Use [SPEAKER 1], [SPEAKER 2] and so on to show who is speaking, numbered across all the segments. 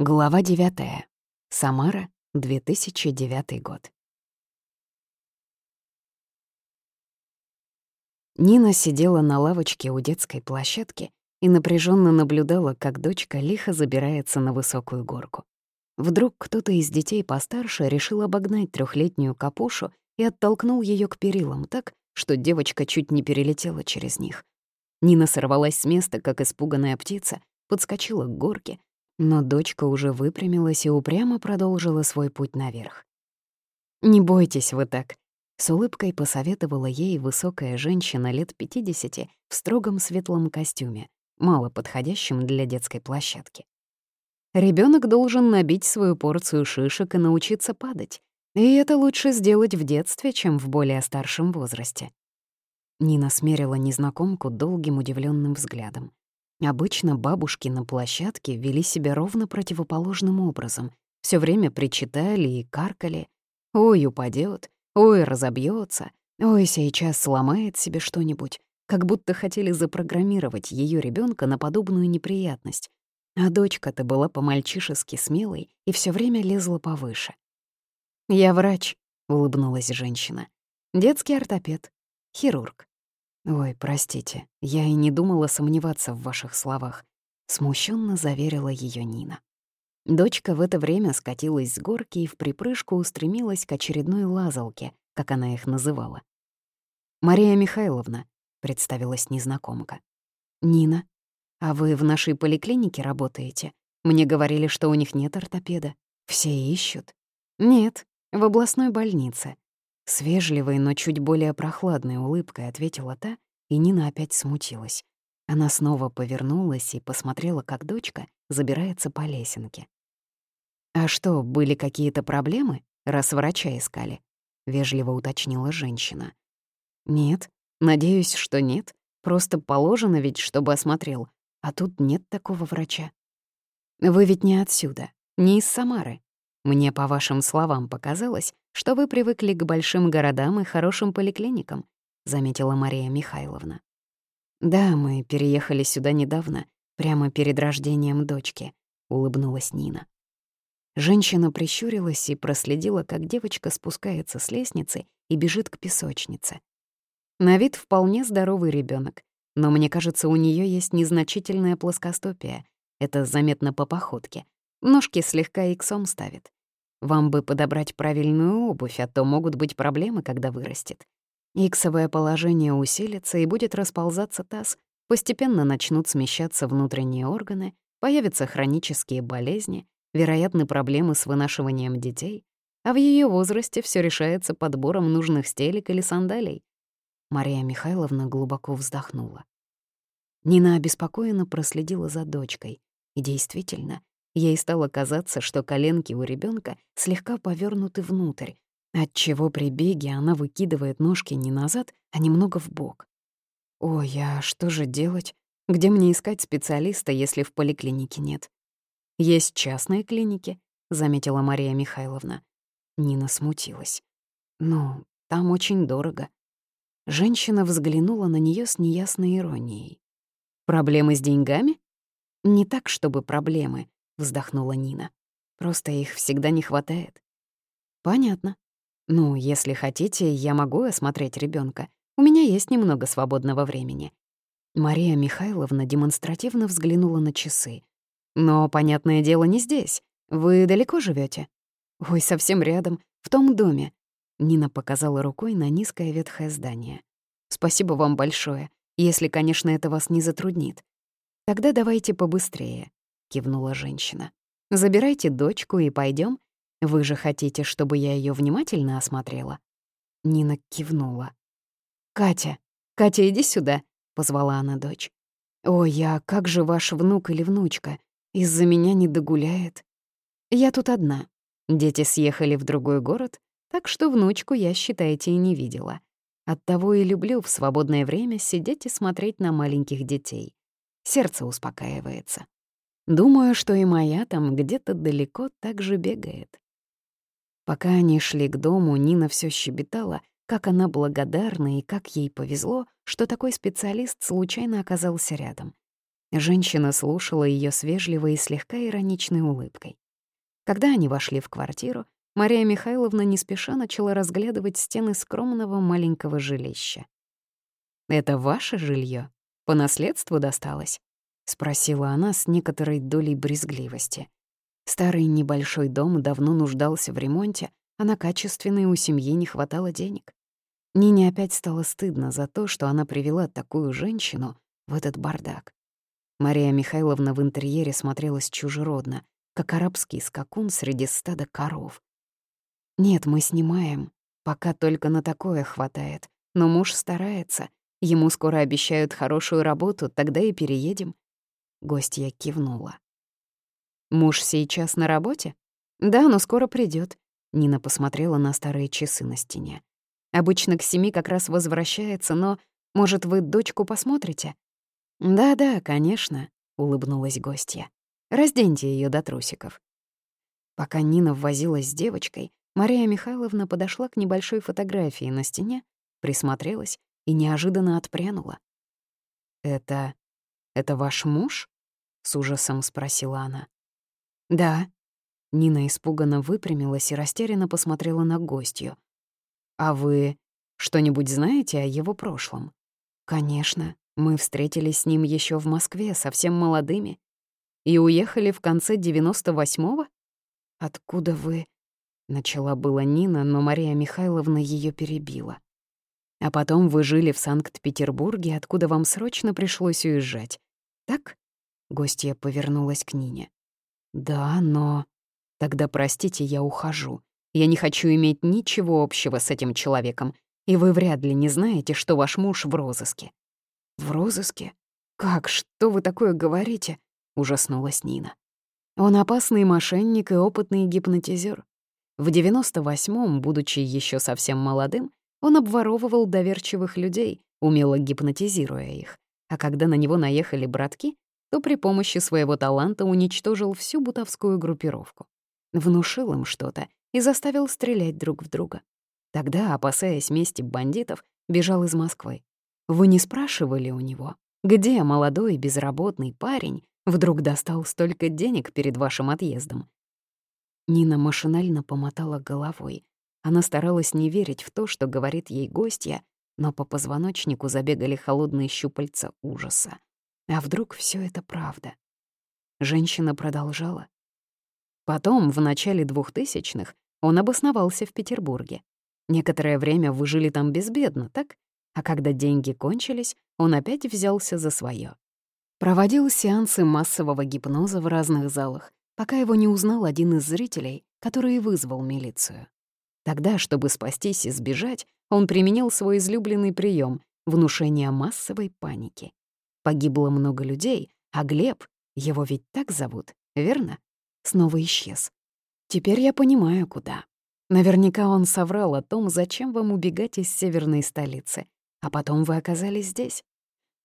[SPEAKER 1] Глава 9. Самара, 2009 год. Нина сидела на лавочке у детской площадки и напряженно наблюдала, как дочка лихо забирается на высокую горку. Вдруг кто-то из детей постарше решил обогнать трехлетнюю капушу и оттолкнул ее к перилам так, что девочка чуть не перелетела через них. Нина сорвалась с места, как испуганная птица, подскочила к горке, но дочка уже выпрямилась и упрямо продолжила свой путь наверх. «Не бойтесь вы так», — с улыбкой посоветовала ей высокая женщина лет 50 в строгом светлом костюме, мало подходящем для детской площадки. Ребенок должен набить свою порцию шишек и научиться падать. И это лучше сделать в детстве, чем в более старшем возрасте. Нина смерила незнакомку долгим удивленным взглядом. Обычно бабушки на площадке вели себя ровно противоположным образом. все время причитали и каркали. «Ой, упадет, ой, разобьется, ой, сейчас сломает себе что-нибудь», как будто хотели запрограммировать ее ребенка на подобную неприятность. А дочка-то была по-мальчишески смелой и все время лезла повыше. «Я врач», — улыбнулась женщина. «Детский ортопед, хирург». «Ой, простите, я и не думала сомневаться в ваших словах», — смущенно заверила ее Нина. Дочка в это время скатилась с горки и в припрыжку устремилась к очередной лазалке, как она их называла. «Мария Михайловна», — представилась незнакомка. «Нина, а вы в нашей поликлинике работаете? Мне говорили, что у них нет ортопеда. Все ищут». «Нет, в областной больнице. С вежливой, но чуть более прохладной улыбкой ответила та, и Нина опять смутилась. Она снова повернулась и посмотрела, как дочка забирается по лесенке. «А что, были какие-то проблемы, раз врача искали?» — вежливо уточнила женщина. «Нет, надеюсь, что нет. Просто положено ведь, чтобы осмотрел. А тут нет такого врача. Вы ведь не отсюда, не из Самары. Мне, по вашим словам, показалось, что вы привыкли к большим городам и хорошим поликлиникам», — заметила Мария Михайловна. «Да, мы переехали сюда недавно, прямо перед рождением дочки», — улыбнулась Нина. Женщина прищурилась и проследила, как девочка спускается с лестницы и бежит к песочнице. На вид вполне здоровый ребенок, но мне кажется, у нее есть незначительная плоскостопия. Это заметно по походке. Ножки слегка иксом ставит. Вам бы подобрать правильную обувь, а то могут быть проблемы, когда вырастет. Иксовое положение усилится и будет расползаться таз, постепенно начнут смещаться внутренние органы, появятся хронические болезни, вероятны проблемы с вынашиванием детей, а в ее возрасте все решается подбором нужных стелек или сандалий. Мария Михайловна глубоко вздохнула. Нина обеспокоенно проследила за дочкой. И действительно, Ей стало казаться, что коленки у ребенка слегка повернуты внутрь, отчего при беге она выкидывает ножки не назад, а немного в бок. «Ой, а что же делать? Где мне искать специалиста, если в поликлинике нет?» «Есть частные клиники», — заметила Мария Михайловна. Нина смутилась. «Ну, там очень дорого». Женщина взглянула на нее с неясной иронией. «Проблемы с деньгами?» «Не так, чтобы проблемы вздохнула Нина. Просто их всегда не хватает. Понятно. Ну, если хотите, я могу осмотреть ребенка. У меня есть немного свободного времени. Мария Михайловна демонстративно взглянула на часы. Но, понятное дело, не здесь. Вы далеко живете? Ой, совсем рядом, в том доме. Нина показала рукой на низкое ветхое здание. Спасибо вам большое, если, конечно, это вас не затруднит. Тогда давайте побыстрее. — кивнула женщина. «Забирайте дочку и пойдем. Вы же хотите, чтобы я ее внимательно осмотрела?» Нина кивнула. «Катя, Катя, иди сюда», — позвала она дочь. «Ой, а как же ваш внук или внучка? Из-за меня не догуляет». «Я тут одна. Дети съехали в другой город, так что внучку я, считаете, и не видела. Оттого и люблю в свободное время сидеть и смотреть на маленьких детей. Сердце успокаивается. Думаю, что и моя там где-то далеко так же бегает. Пока они шли к дому, Нина все щебетала, как она благодарна и как ей повезло, что такой специалист случайно оказался рядом. Женщина слушала ее с вежливой и слегка ироничной улыбкой. Когда они вошли в квартиру, Мария Михайловна не спеша начала разглядывать стены скромного маленького жилища. «Это ваше жилье? По наследству досталось?» — спросила она с некоторой долей брезгливости. Старый небольшой дом давно нуждался в ремонте, а на качественный у семьи не хватало денег. Нине опять стало стыдно за то, что она привела такую женщину в этот бардак. Мария Михайловна в интерьере смотрелась чужеродно, как арабский скакун среди стада коров. «Нет, мы снимаем. Пока только на такое хватает. Но муж старается. Ему скоро обещают хорошую работу, тогда и переедем». Гостья кивнула. «Муж сейчас на работе?» «Да, но скоро придет. Нина посмотрела на старые часы на стене. «Обычно к семи как раз возвращается, но, может, вы дочку посмотрите?» «Да-да, конечно», — улыбнулась гостья. «Разденьте ее до трусиков». Пока Нина ввозилась с девочкой, Мария Михайловна подошла к небольшой фотографии на стене, присмотрелась и неожиданно отпрянула. «Это... это ваш муж?» — с ужасом спросила она. «Да». Нина испуганно выпрямилась и растерянно посмотрела на гостью. «А вы что-нибудь знаете о его прошлом?» «Конечно. Мы встретились с ним еще в Москве, совсем молодыми. И уехали в конце 98-го? Откуда вы...» Начала была Нина, но Мария Михайловна ее перебила. «А потом вы жили в Санкт-Петербурге, откуда вам срочно пришлось уезжать. Так?» Гостья повернулась к Нине. «Да, но...» «Тогда, простите, я ухожу. Я не хочу иметь ничего общего с этим человеком, и вы вряд ли не знаете, что ваш муж в розыске». «В розыске? Как? Что вы такое говорите?» — ужаснулась Нина. «Он опасный мошенник и опытный гипнотизер. В 98-м, будучи еще совсем молодым, он обворовывал доверчивых людей, умело гипнотизируя их. А когда на него наехали братки, то при помощи своего таланта уничтожил всю бутовскую группировку. Внушил им что-то и заставил стрелять друг в друга. Тогда, опасаясь мести бандитов, бежал из Москвы. Вы не спрашивали у него, где молодой безработный парень вдруг достал столько денег перед вашим отъездом? Нина машинально помотала головой. Она старалась не верить в то, что говорит ей гостья, но по позвоночнику забегали холодные щупальца ужаса. А вдруг все это правда? Женщина продолжала. Потом, в начале двухтысячных, он обосновался в Петербурге. Некоторое время вы жили там безбедно, так? А когда деньги кончились, он опять взялся за свое. Проводил сеансы массового гипноза в разных залах, пока его не узнал один из зрителей, который вызвал милицию. Тогда, чтобы спастись и сбежать, он применил свой излюбленный прием — внушение массовой паники. Погибло много людей, а Глеб, его ведь так зовут, верно? Снова исчез. Теперь я понимаю, куда. Наверняка он соврал о том, зачем вам убегать из северной столицы, а потом вы оказались здесь.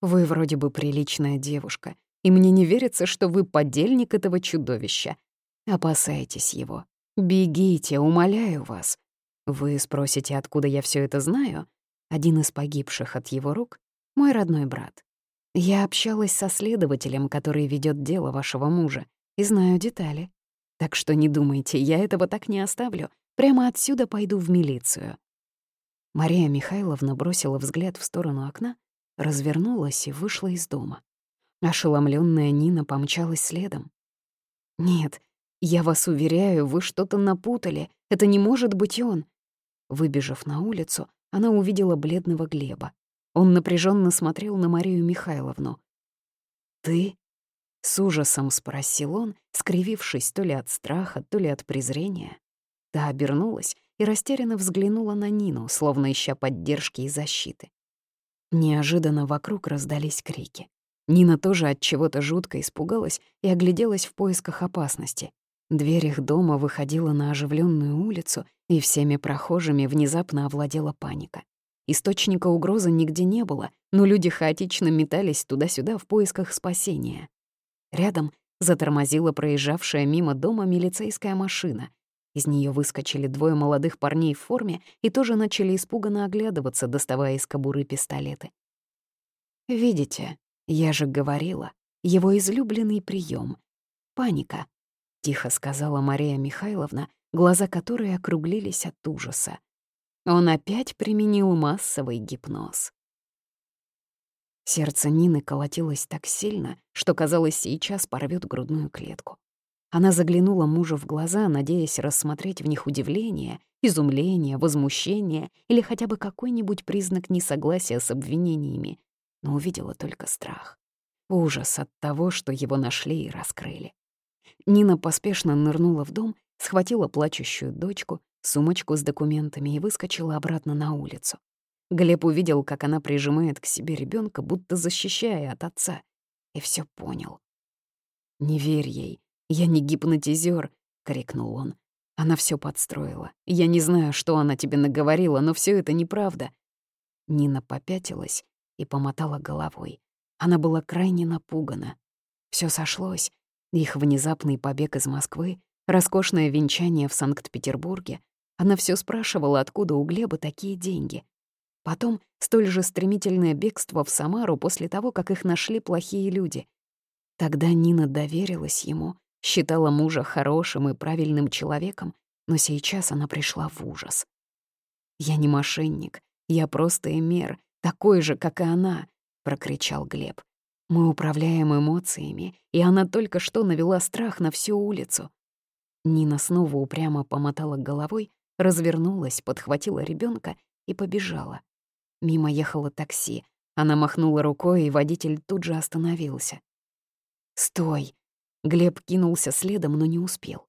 [SPEAKER 1] Вы вроде бы приличная девушка, и мне не верится, что вы подельник этого чудовища. Опасайтесь его. Бегите, умоляю вас. Вы спросите, откуда я все это знаю? Один из погибших от его рук — мой родной брат. Я общалась со следователем, который ведет дело вашего мужа, и знаю детали. Так что не думайте, я этого так не оставлю. Прямо отсюда пойду в милицию». Мария Михайловна бросила взгляд в сторону окна, развернулась и вышла из дома. Ошеломленная Нина помчалась следом. «Нет, я вас уверяю, вы что-то напутали. Это не может быть он». Выбежав на улицу, она увидела бледного Глеба. Он напряженно смотрел на Марию Михайловну. «Ты?» — с ужасом спросил он, скривившись то ли от страха, то ли от презрения. Та обернулась и растерянно взглянула на Нину, словно ища поддержки и защиты. Неожиданно вокруг раздались крики. Нина тоже от чего-то жутко испугалась и огляделась в поисках опасности. Дверь их дома выходила на оживленную улицу, и всеми прохожими внезапно овладела паника. Источника угрозы нигде не было, но люди хаотично метались туда-сюда в поисках спасения. Рядом затормозила проезжавшая мимо дома милицейская машина. Из нее выскочили двое молодых парней в форме и тоже начали испуганно оглядываться, доставая из кобуры пистолеты. «Видите, я же говорила, его излюбленный прием — паника, — тихо сказала Мария Михайловна, глаза которой округлились от ужаса. Он опять применил массовый гипноз. Сердце Нины колотилось так сильно, что, казалось, сейчас порвет грудную клетку. Она заглянула мужу в глаза, надеясь рассмотреть в них удивление, изумление, возмущение или хотя бы какой-нибудь признак несогласия с обвинениями, но увидела только страх. Ужас от того, что его нашли и раскрыли. Нина поспешно нырнула в дом, схватила плачущую дочку, сумочку с документами и выскочила обратно на улицу. Глеб увидел, как она прижимает к себе ребенка, будто защищая от отца, и все понял. «Не верь ей, я не гипнотизер, крикнул он. «Она все подстроила. Я не знаю, что она тебе наговорила, но все это неправда». Нина попятилась и помотала головой. Она была крайне напугана. Все сошлось. Их внезапный побег из Москвы, роскошное венчание в Санкт-Петербурге. Она все спрашивала, откуда у Глеба такие деньги. Потом столь же стремительное бегство в Самару после того, как их нашли плохие люди. Тогда Нина доверилась ему, считала мужа хорошим и правильным человеком, но сейчас она пришла в ужас. «Я не мошенник, я просто эмер, такой же, как и она», — прокричал Глеб. «Мы управляем эмоциями, и она только что навела страх на всю улицу». Нина снова упрямо помотала головой, развернулась, подхватила ребенка и побежала. Мимо ехало такси. Она махнула рукой, и водитель тут же остановился. «Стой!» Глеб кинулся следом, но не успел.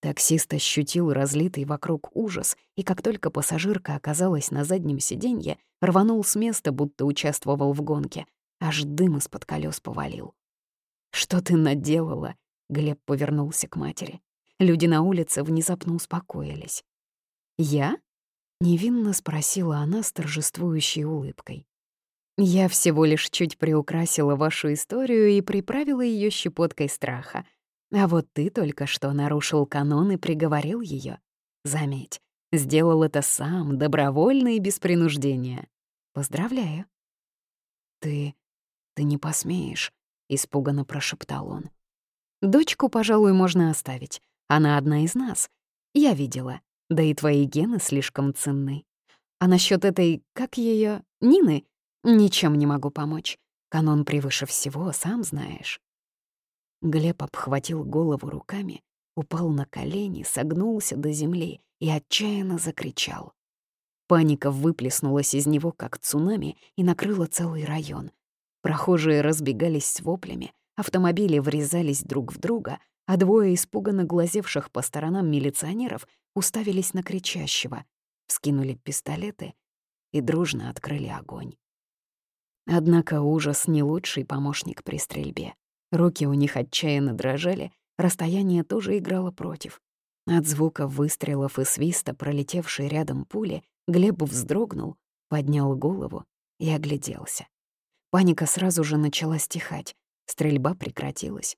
[SPEAKER 1] Таксист ощутил разлитый вокруг ужас, и как только пассажирка оказалась на заднем сиденье, рванул с места, будто участвовал в гонке. Аж дым из-под колес повалил. «Что ты наделала?» — Глеб повернулся к матери. Люди на улице внезапно успокоились. «Я?» Невинно спросила она с торжествующей улыбкой. «Я всего лишь чуть приукрасила вашу историю и приправила ее щепоткой страха. А вот ты только что нарушил канон и приговорил ее. Заметь, сделал это сам, добровольно и без принуждения. Поздравляю». «Ты... ты не посмеешь», — испуганно прошептал он. «Дочку, пожалуй, можно оставить. Она одна из нас. Я видела. Да и твои гены слишком ценны. А насчет этой, как ее, Нины, ничем не могу помочь. Канон превыше всего, сам знаешь. Глеб обхватил голову руками, упал на колени, согнулся до земли и отчаянно закричал. Паника выплеснулась из него, как цунами, и накрыла целый район. Прохожие разбегались с воплями, автомобили врезались друг в друга, а двое испуганно глазевших по сторонам милиционеров уставились на кричащего, вскинули пистолеты и дружно открыли огонь. Однако ужас — не лучший помощник при стрельбе. Руки у них отчаянно дрожали, расстояние тоже играло против. От звука выстрелов и свиста, пролетевшей рядом пули, Глеб вздрогнул, поднял голову и огляделся. Паника сразу же начала стихать, стрельба прекратилась.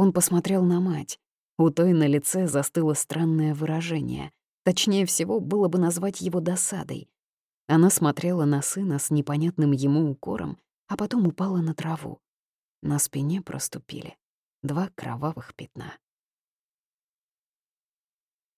[SPEAKER 1] Он посмотрел на мать. У той на лице застыло странное выражение. Точнее всего, было бы назвать его досадой. Она смотрела на сына с непонятным ему укором, а потом упала на траву. На спине проступили два кровавых пятна.